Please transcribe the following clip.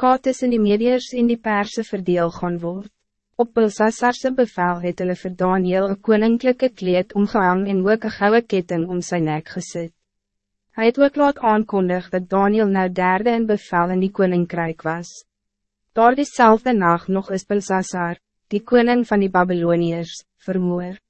kaart tussen die mediërs en die perse verdeel gaan word. Op Belsassarse bevel het hulle vir Daniel een koninklijke kleed omgehang en ook een gouden ketting om zijn nek gezet. Hij het ook laat aankondig dat Daniel nou derde in bevel in die koninkrijk was. Daar diezelfde nacht nog is Belsassar, die koning van die Babyloniërs, vermoord.